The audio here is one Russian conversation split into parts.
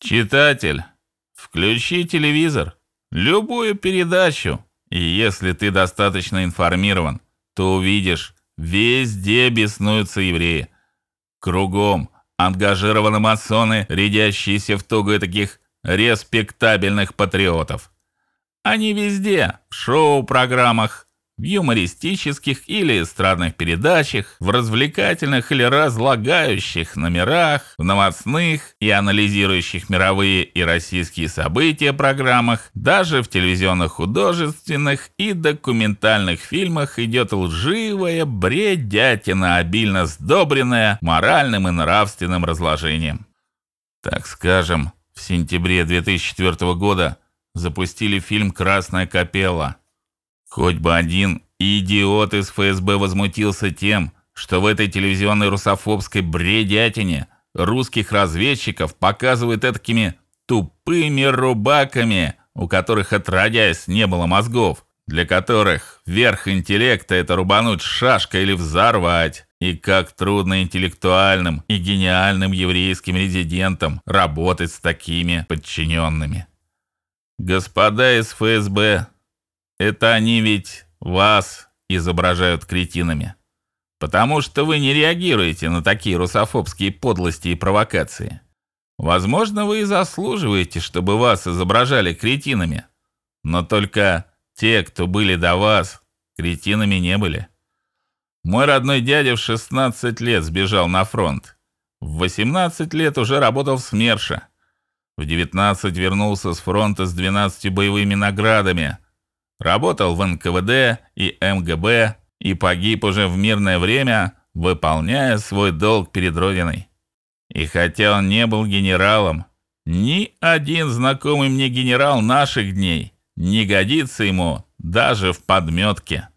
Читатель, включи телевизор, любую передачу, и если ты достаточно информирован, то увидишь, везде беснуются евреи. Кругом ангажированы масоны, рядящиеся в тугу таких респектабельных патриотов. Они везде, в шоу-программах, в юмористических или эстрадных передачах, в развлекательных или разлагающих номерах, в новостных и анализирующих мировые и российские события программах, даже в телевизионных художественных и документальных фильмах идет лживая бредятина, обильно сдобренная моральным и нравственным разложением. Так скажем, в сентябре 2004 года запустили фильм Красная капелла Хоть бы один идиот из ФСБ возмутился тем, что в этой телевизионной русофобской бредятине русских разведчиков показывают такими тупыми рубаками, у которых отродясь не было мозгов, для которых верх интеллекта это рубануть шашкой или взорвать. И как трудно интеллектуальным и гениальным еврейским резидентам работать с такими подчиненными. Господа из ФСБ, это они ведь вас изображают кретинами, потому что вы не реагируете на такие русофобские подлости и провокации. Возможно, вы и заслуживаете, чтобы вас изображали кретинами, но только те, кто были до вас, кретинами не были. Мой родной дядя в 16 лет сбежал на фронт. В 18 лет уже работал в СМЕРШе. В 19 вернулся с фронта с 12 боевыми наградами Работал в НКВД и МГБ и погиб уже в мирное время, выполняя свой долг перед родиной. И хотя он не был генералом, ни один знакомый мне генерал наших дней не годится ему даже в подметке.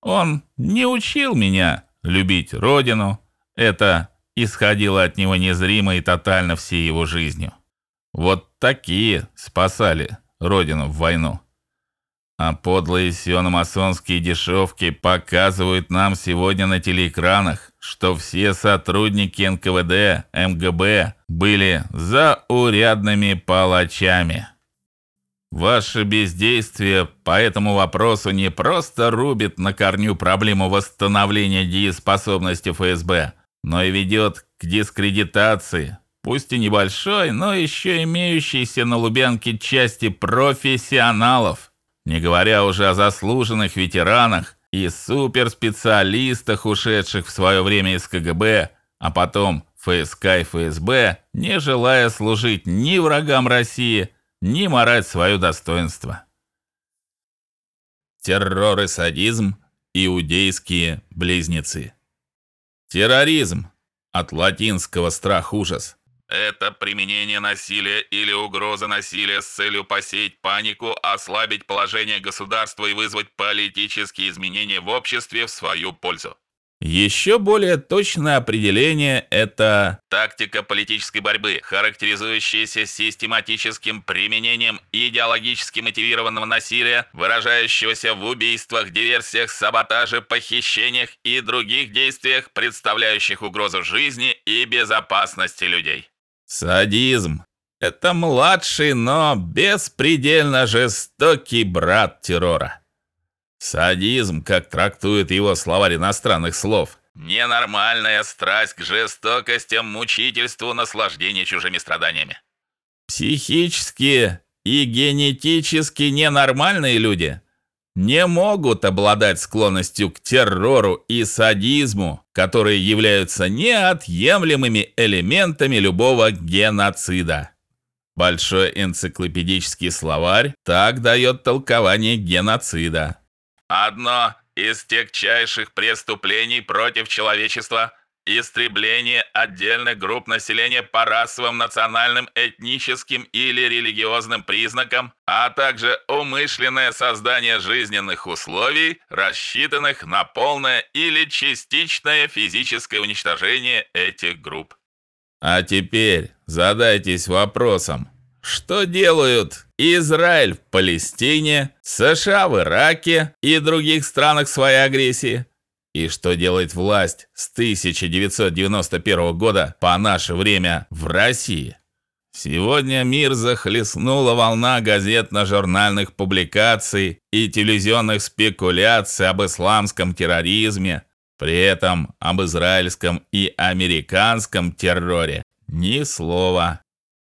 Он не учил меня любить родину. Это исходило от него незримо и тотально всей его жизнью. Вот такие спасали родину в войну. А подлые сиономасонские дешевки показывают нам сегодня на телеэкранах, что все сотрудники НКВД, МГБ были заурядными палачами. Ваше бездействие по этому вопросу не просто рубит на корню проблему восстановления дееспособности ФСБ, но и ведет к дискредитации, пусть и небольшой, но еще имеющейся на Лубянке части профессионалов не говоря уже о заслуженных ветеранах и суперспециалистах, ушедших в свое время из КГБ, а потом ФСК и ФСБ, не желая служить ни врагам России, ни марать свое достоинство. Террор и садизм иудейские близнецы. Терроризм от латинского страх ужас это применение насилия или угроза насилия с целью посеять панику, ослабить положение государства и вызвать политические изменения в обществе в свою пользу. Еще более точное определение это тактика политической борьбы, характеризующаяся систематическим применением идеологически мотивированного насилия, выражающегося в убийствах, диверсиях, саботаже, похищениях и других действиях, представляющих угрозу жизни и безопасности людей. Садизм это младший, но беспредельно жестокий брат террора. Садизм, как трактует его словарь иностранных слов, ненормальная страсть к жестокостям, мучительству, наслаждению чужими страданиями. Психически и генетически ненормальные люди не могут обладать склонностью к террору и садизму, которые являются неотъемлемыми элементами любого геноцида. Большой энциклопедический словарь так дает толкование геноцида. Одно из тягчайших преступлений против человечества истребление отдельных групп населения по расовым, национальным, этническим или религиозным признакам, а также умышленное создание жизненных условий, рассчитанных на полное или частичное физическое уничтожение этих групп. А теперь задайтесь вопросом: что делают Израиль в Палестине, США в Ираке и других странах своей агрессии? И что делает власть с 1991 года по наше время в России? Сегодня мир захлестнула волна газетно-журнальных публикаций и телевизионных спекуляций об исламском терроризме, при этом об израильском и американском терроре ни слова.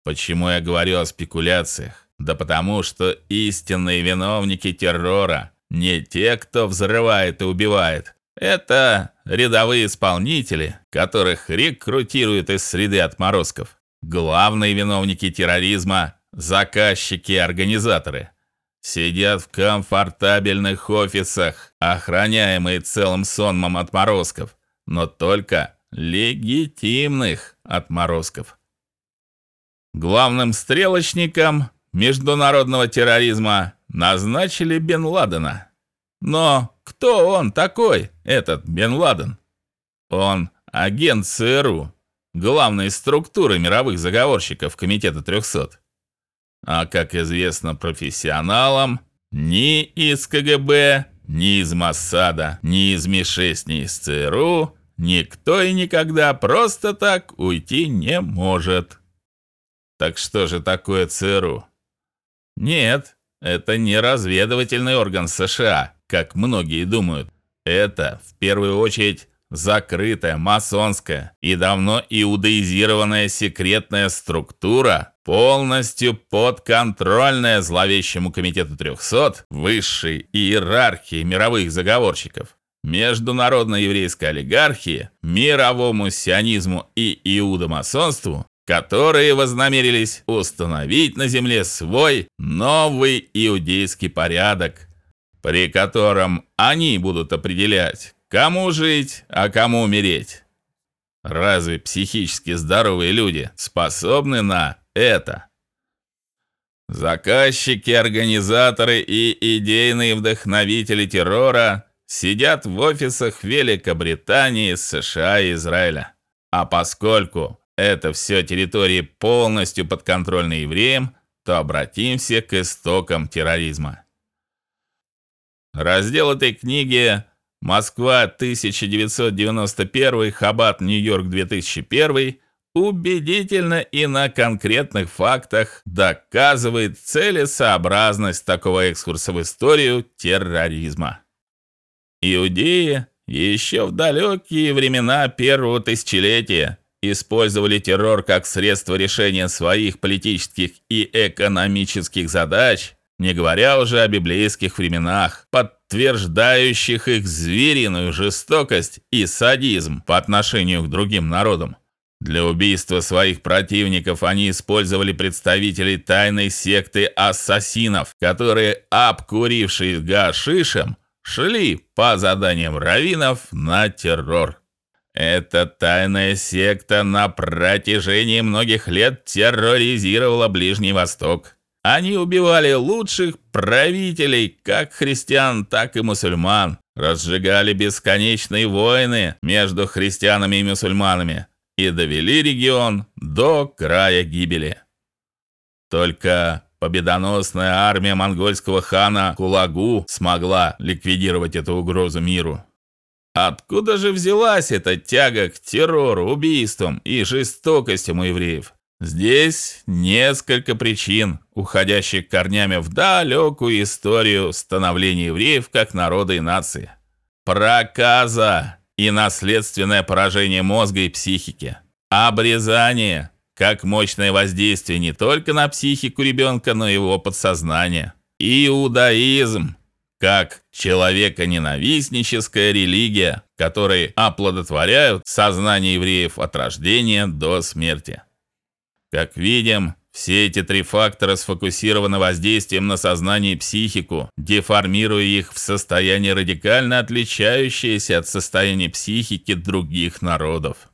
Почему я говорю о спекуляциях? Да потому что истинные виновники террора не те, кто взрывает и убивает. Это рядовые исполнители, которых рекрутируют из среды отморозков. Главные виновники терроризма заказчики и организаторы сидят в комфортабельных офисах, охраняемые целым сонмом отморозков, но только легитимных отморозков. Главным стрелочником международного терроризма назначили Бен Ладена. Но кто он такой, этот Бен Ладен? Он агент ЦРУ, главной структуры мировых заговорщиков Комитета 300. А как известно профессионалам, ни из КГБ, ни из Моссада, ни из МИ-6, ни из ЦРУ никто и никогда просто так уйти не может. Так что же такое ЦРУ? Нет, это не разведывательный орган США, как многие думают. Это в первую очередь закрытая масонская и давно иудаизированная секретная структура, полностью подконтрольная зловещему комитету 300 высшей иерархии мировых заговорщиков, международной еврейской олигархии, мировому сионизму и иудомасонству, которые вознамерились установить на земле свой новый иудейский порядок, при котором они будут определять, Кому жить, а кому умереть? Разве психически здоровые люди способны на это? Заказчики, организаторы и идейные вдохновители террора сидят в офисах Великобритании, США и Израиля. А поскольку это все территории полностью подконтрольны евреям, то обратимся к истокам терроризма. Раздел этой книги Москва 1991, Хабат, Нью-Йорк 2001 убедительно и на конкретных фактах доказывает целесообразность такого экскурса в историю терроризма. Иудеи еще в далекие времена первого тысячелетия использовали террор как средство решения своих политических и экономических задач, не говоря уже о библейских временах, под подтверждающих их звериную жестокость и садизм по отношению к другим народам. Для убийства своих противников они использовали представителей тайной секты ассасинов, которые, обкурившись гашишем, шли по заданиям раввинов на террор. Эта тайная секта на протяжении многих лет терроризировала Ближний Восток. Они убивали лучших правителей, как христиан, так и мусульман, разжигали бесконечные войны между христианами и мусульманами и довели регион до края гибели. Только победоносная армия монгольского хана Кулагу смогла ликвидировать эту угрозу миру. Откуда же взялась эта тяга к террору, убийствам и жестокостям у евреев? Здесь несколько причин, уходящих корнями в далекую историю становления евреев как народа и нации. Проказа и наследственное поражение мозга и психики. Обрезание как мощное воздействие не только на психику ребенка, но и его подсознание. Иудаизм как человеконенавистническая религия, которые оплодотворяют сознание евреев от рождения до смерти. Как видим, все эти три фактора сфокусированы воздействием на сознание и психику, деформируя их в состояние радикально отличающееся от состояния психики других народов.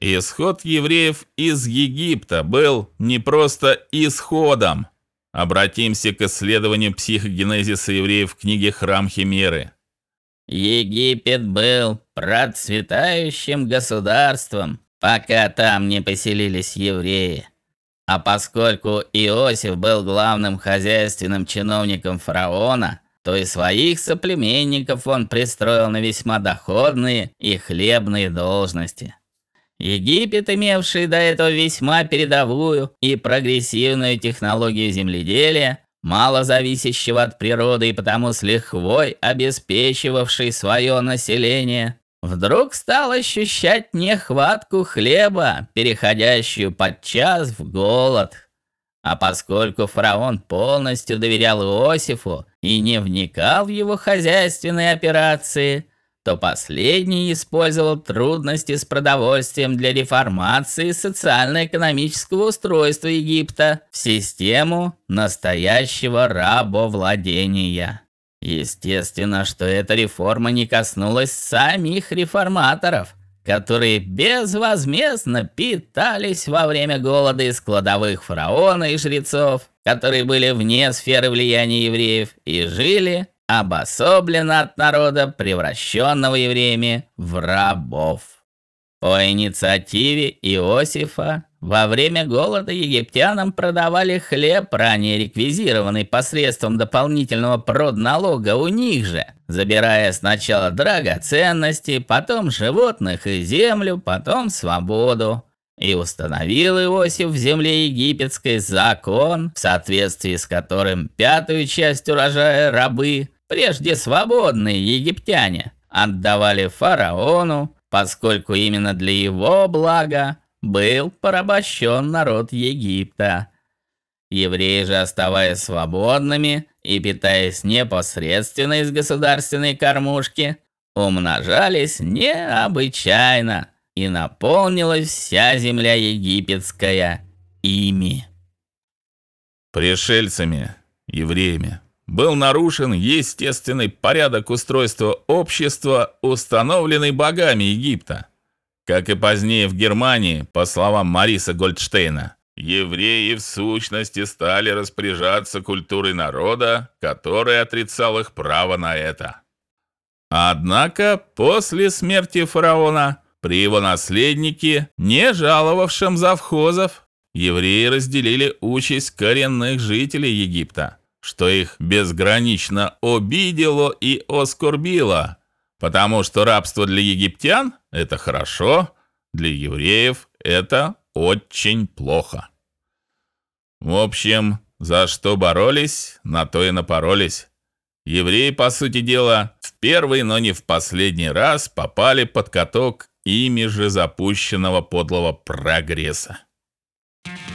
Исход евреев из Египта был не просто исходом. Обратимся к исследованию психогенезиса евреев в книге Храм Химеры. Египет был процветающим государством, пока там не поселились евреи. А поскольку Иосиф был главным хозяйственным чиновником фараона, то и своих соплеменников он пристроил на весьма доходные и хлебные должности. Египет, имевший до этого весьма передовую и прогрессивную технологию земледелия, мало зависящего от природы и потому с лихвой обеспечивавший свое население, вдруг стал ощущать нехватку хлеба, переходящую подчас в голод. А поскольку фараон полностью доверял Иосифу и не вникал в его хозяйственные операции, то последний использовал трудности с продовольствием для реформации социально-экономического устройства Египта в систему настоящего рабовладения. Естественно, что эта реформа не коснулась самих реформаторов, которые безвозмездно питались во время голода из кладовых фараона и жрецов, которые были вне сферы влияния евреев и жили обособленно от народа, превращенного евреями в рабов. По инициативе Иосифа во время голода египтянам продавали хлеб, ранее реквизированный посредством дополнительного продналога у них же, забирая сначала драгоценности, потом животных и землю, потом свободу. И установил Иосиф в земле египетской закон, в соответствии с которым пятую часть урожая рабы прежде свободные египтяне, отдавали фараону, поскольку именно для его блага был порабощен народ Египта. Евреи же, оставаясь свободными и питаясь непосредственно из государственной кормушки, умножались необычайно, и наполнилась вся земля египетская ими. Пришельцами, евреями, был нарушен естественный порядок устройства общества, установленный богами Египта. Как и позднее в Германии, по словам Мариса Гольдштейна, евреи в сущности стали распоряжаться культурой народа, который отрицал их право на это. Однако после смерти фараона при его наследнике, не жаловавшем завхозов, евреи разделили участь коренных жителей Египта что их безгранично обидело и оскорбило, потому что рабство для египтян это хорошо, для евреев это очень плохо. В общем, за что боролись, на то и напоролись. Евреи, по сути дела, в первый, но не в последний раз попали под каток ими же запущенного подлого прогресса. Thank